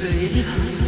see.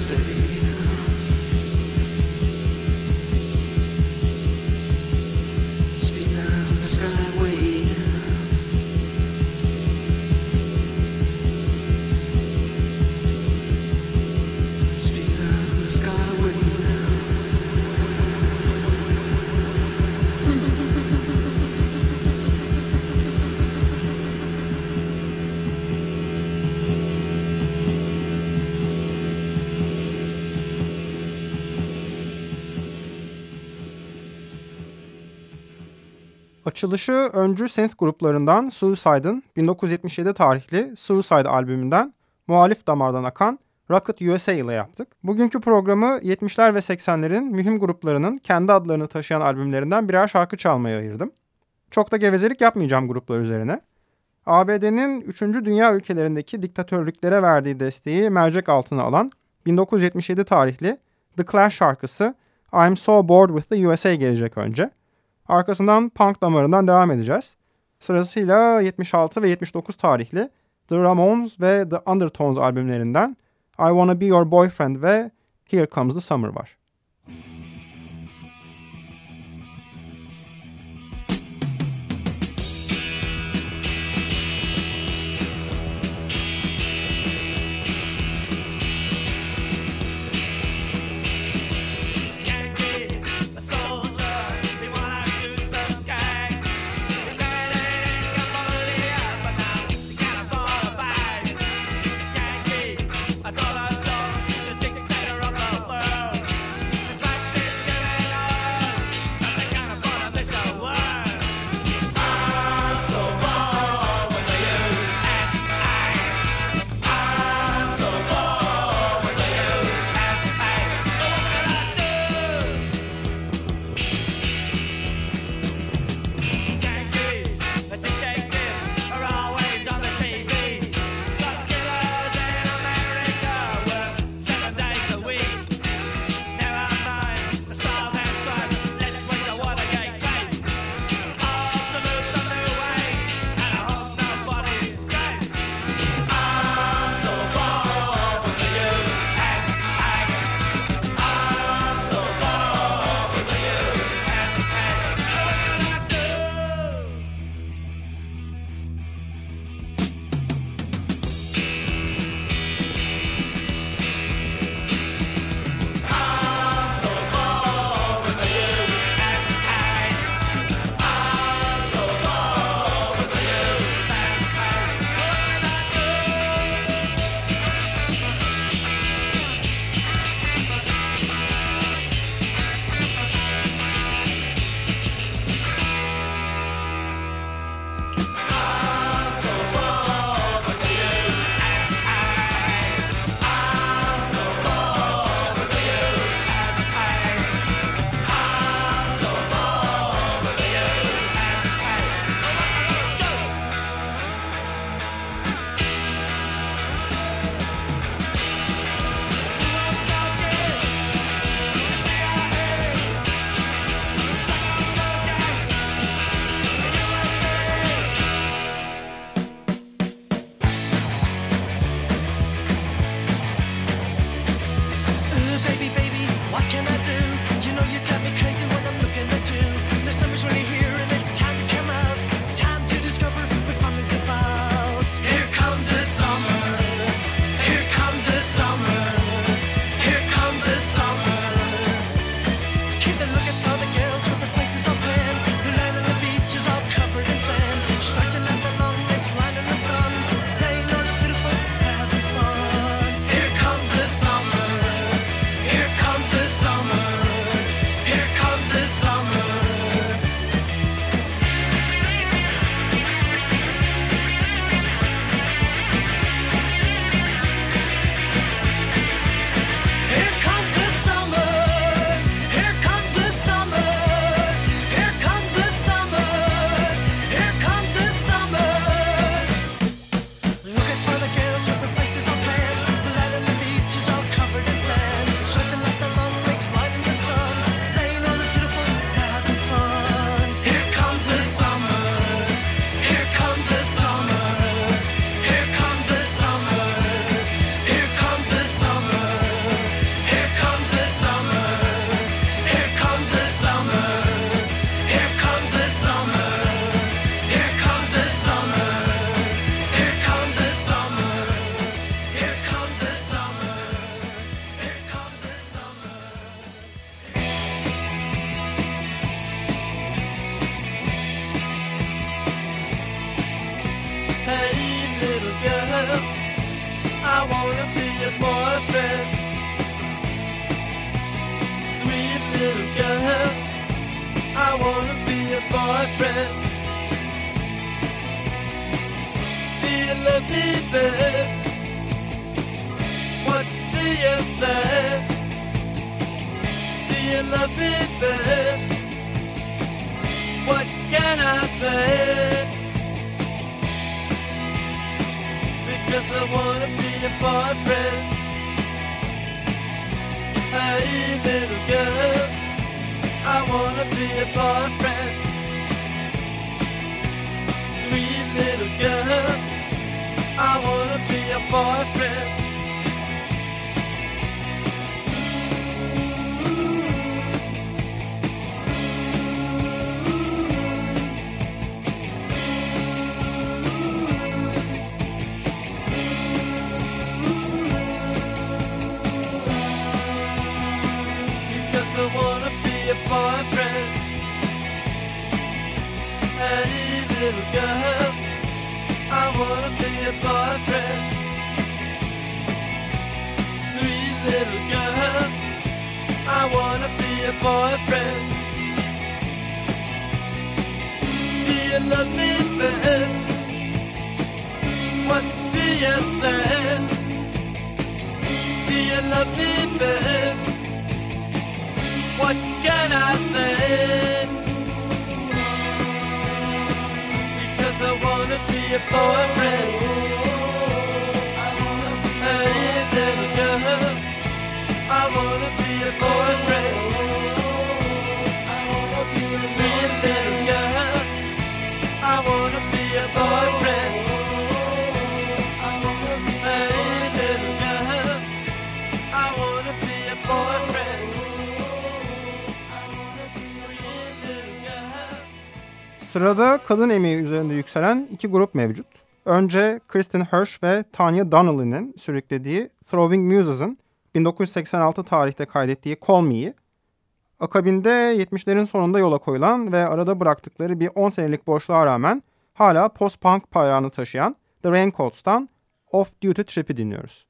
city. Açılışı öncü synth gruplarından Suicide'ın 1977 tarihli Suicide albümünden muhalif damardan akan Rocket USA ile yaptık. Bugünkü programı 70'ler ve 80'lerin mühim gruplarının kendi adlarını taşıyan albümlerinden birer şarkı çalmaya ayırdım. Çok da gevezelik yapmayacağım gruplar üzerine. ABD'nin 3. dünya ülkelerindeki diktatörlüklere verdiği desteği mercek altına alan 1977 tarihli The Clash şarkısı I'm So Bored With The USA gelecek önce. Arkasından punk damarından devam edeceğiz. Sırasıyla 76 ve 79 tarihli The Ramones ve The Undertones albümlerinden I Wanna Be Your Boyfriend ve Here Comes the Summer var. Me, babe? What do you say? Do you love me, babe? What can I say? Because I wanna be your boyfriend. Hey, little girl, I wanna be your boyfriend. Sweet little girl, I wanna be your boyfriend. Wanna be boyfriend. Sweet little girl, I wanna be boyfriend. Do you love me? What do you say? Do you love me? What can I say? Because I wanna be. Sırada kadın emeği üzerinde yükselen iki grup mevcut. Önce Kristen Hirsch ve Tanya Donnelly'nin sürüklediği Throwing Muses'ın 1986 tarihte kaydettiği Call Me'yi, akabinde 70'lerin sonunda yola koyulan ve arada bıraktıkları bir 10 senelik boşluğa rağmen hala post-punk bayrağını taşıyan The Raincoats'tan Off Duty Trip'i dinliyoruz.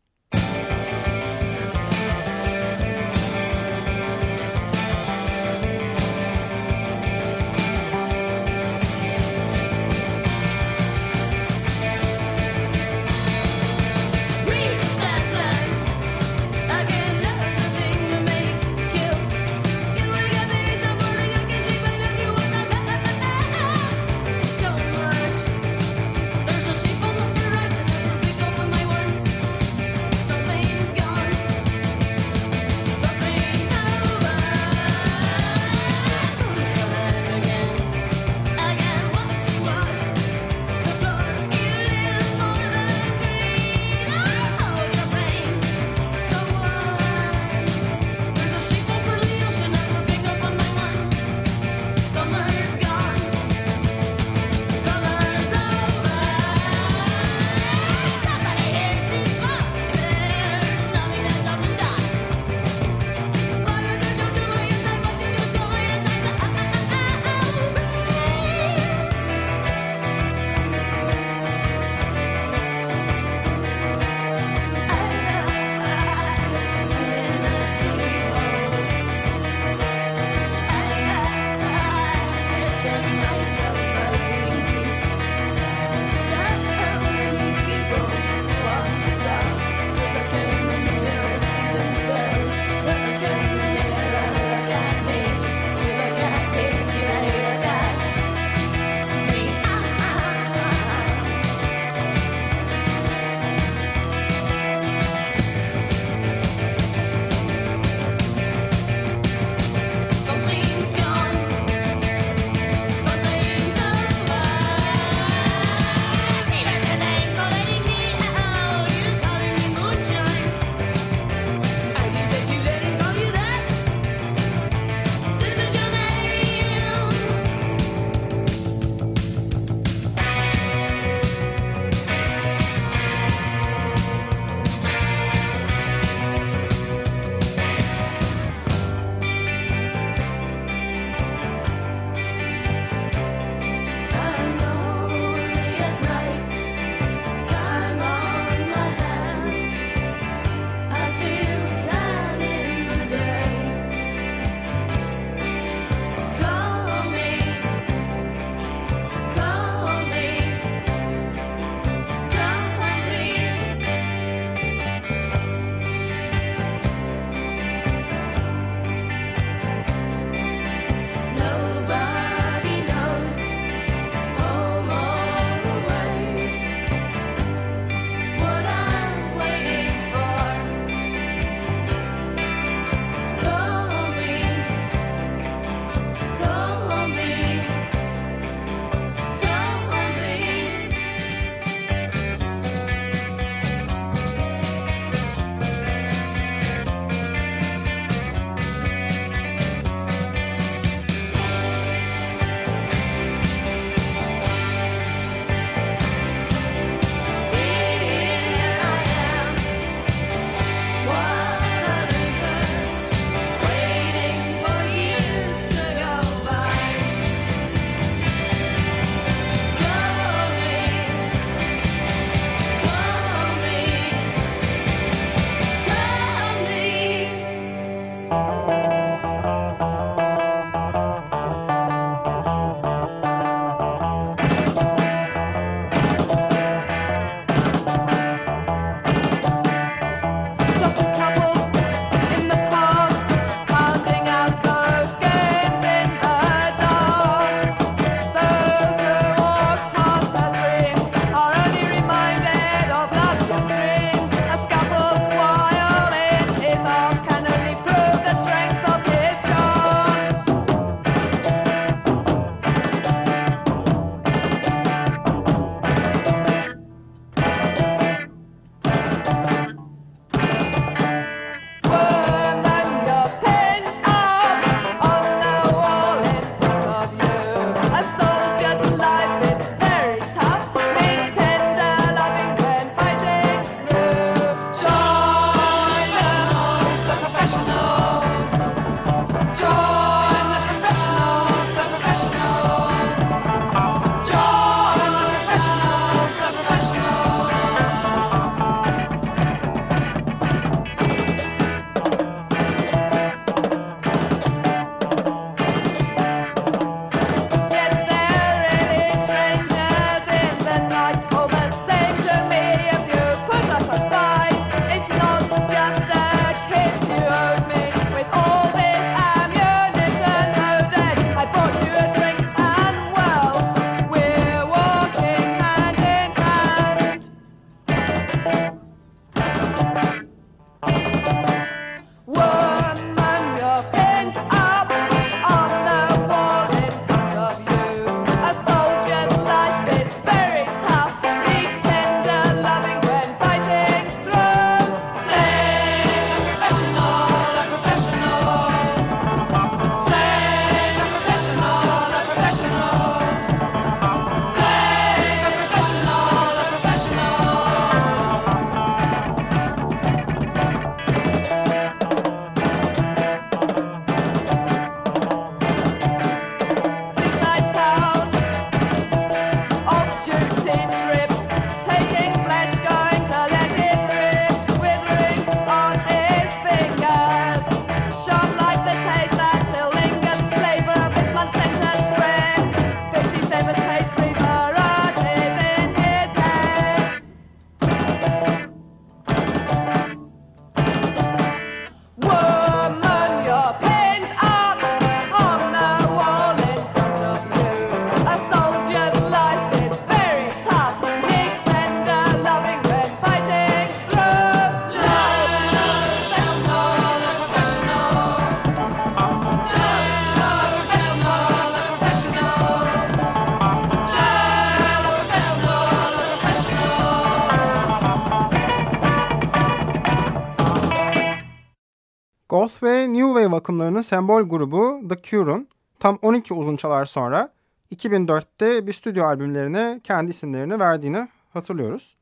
albümlerinin sembol grubu The Cure'un tam 12 uzun çalar sonra 2004'te bir stüdyo albümlerine kendi isimlerini verdiğini hatırlıyoruz.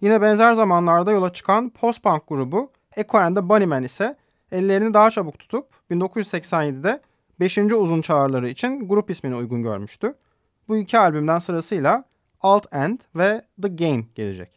Yine benzer zamanlarda yola çıkan post-punk grubu Echo and the Bunnymen ise ellerini daha çabuk tutup 1987'de 5. uzun çağrıları için grup ismini uygun görmüştü. Bu iki albümden sırasıyla Alt End ve The Game gelecek.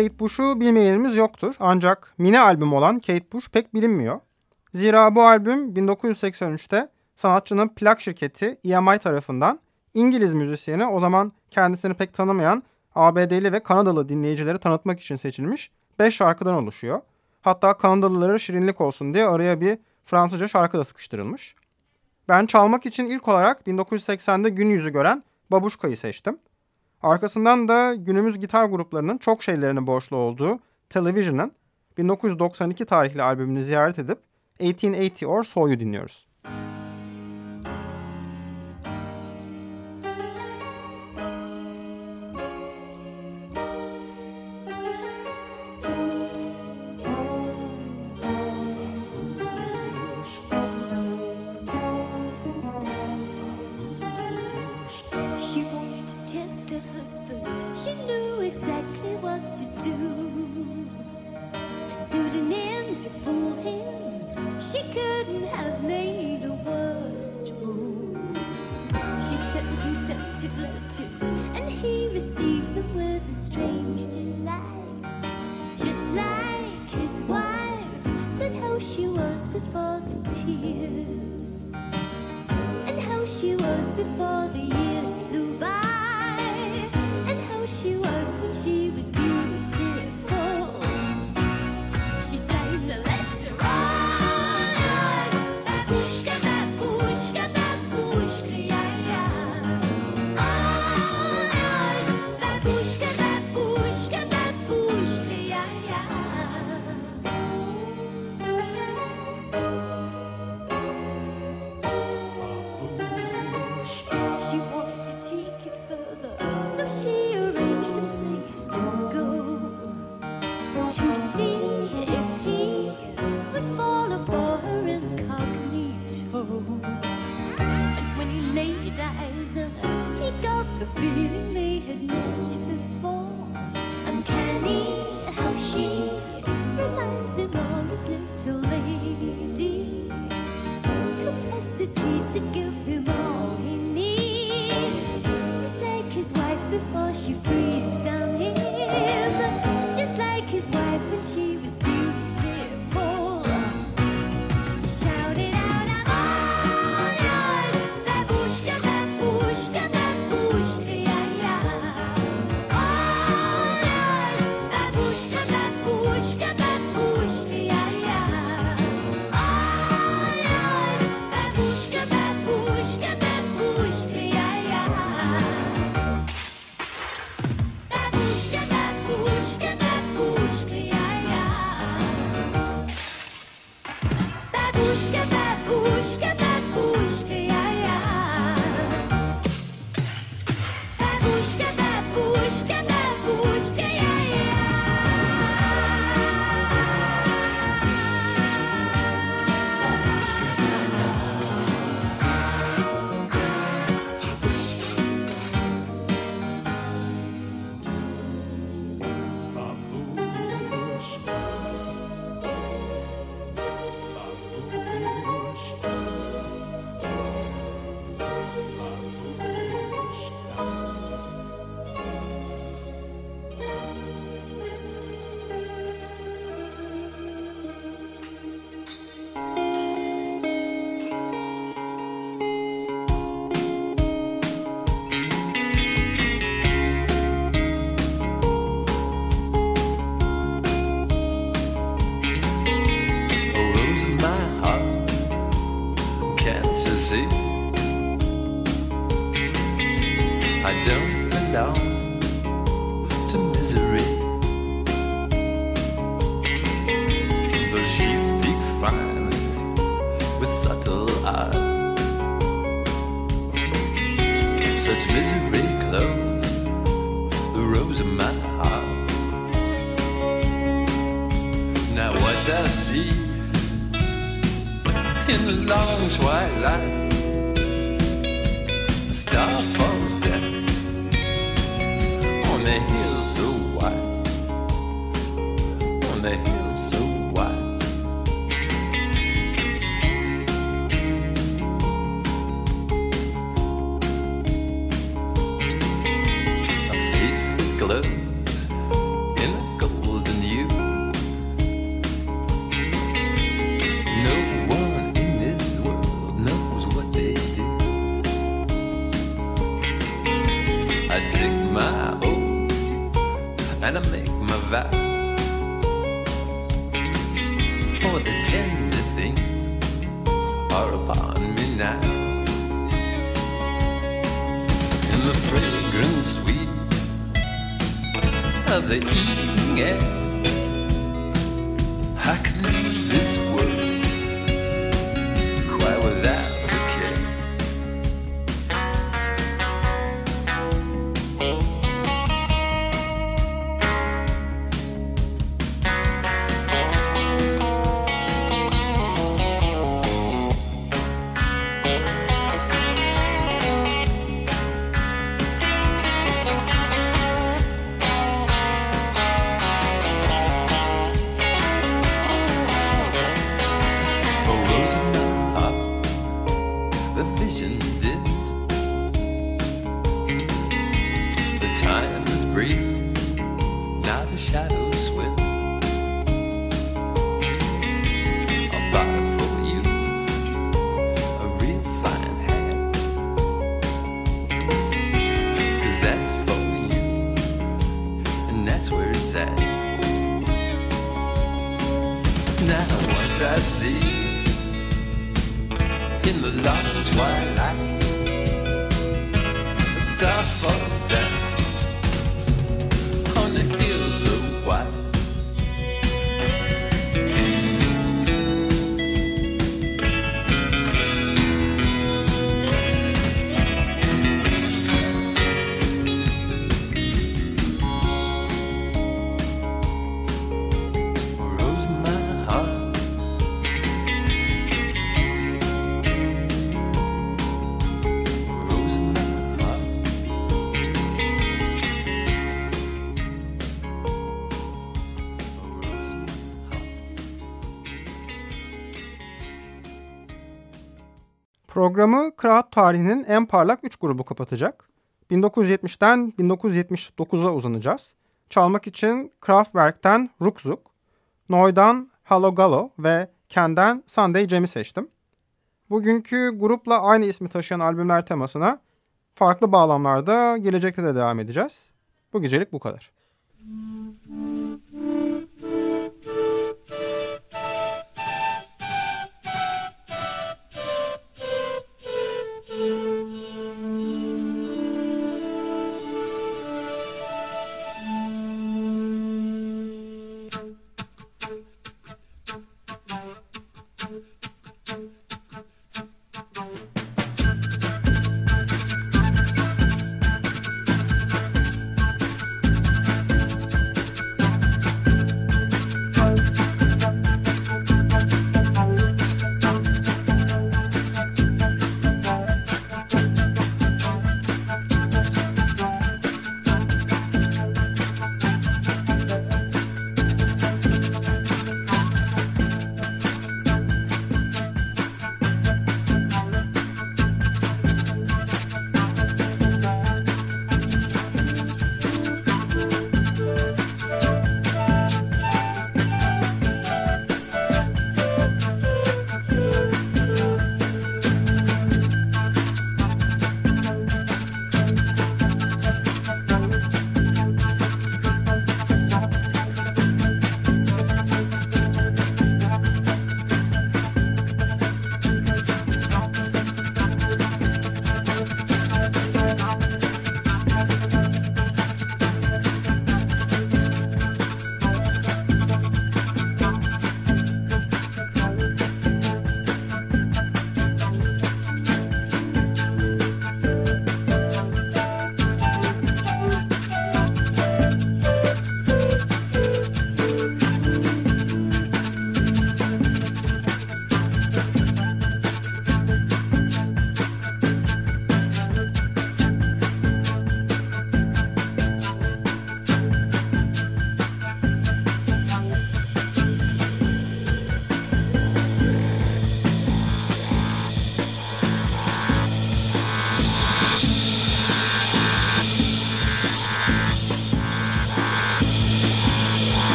Kate Bush'u bilmeyenimiz yoktur. Ancak mini albüm olan Kate Bush pek bilinmiyor. Zira bu albüm 1983'te sanatçının plak şirketi EMI tarafından İngiliz müzisyeni o zaman kendisini pek tanımayan ABD'li ve Kanadalı dinleyicileri tanıtmak için seçilmiş 5 şarkıdan oluşuyor. Hatta Kanadalılara şirinlik olsun diye araya bir Fransızca şarkı da sıkıştırılmış. Ben çalmak için ilk olarak 1980'de gün yüzü gören Babuşka'yı seçtim. Arkasından da günümüz gitar gruplarının çok şeylerini borçlu olduğu Television'ın 1992 tarihli albümünü ziyaret edip 1880 or So'yu dinliyoruz. She Scented letters, and he received them with a strange delight. Just like his wife, but how she was before the tears and how she was before the years flew by, and how she was when she was beautiful. the hills oh, so white, on the hills. At. Now what I see in the long twilight, a star falls Programı kıraat tarihinin en parlak 3 grubu kapatacak. 1970'ten 1979'a uzanacağız. Çalmak için Kraftwerk'ten Rukzuk, Noy'dan Hello Gallo ve Ken'den Sunday Jam'i seçtim. Bugünkü grupla aynı ismi taşıyan albümler temasına farklı bağlamlarda gelecekte de devam edeceğiz. Bu gecelik bu kadar.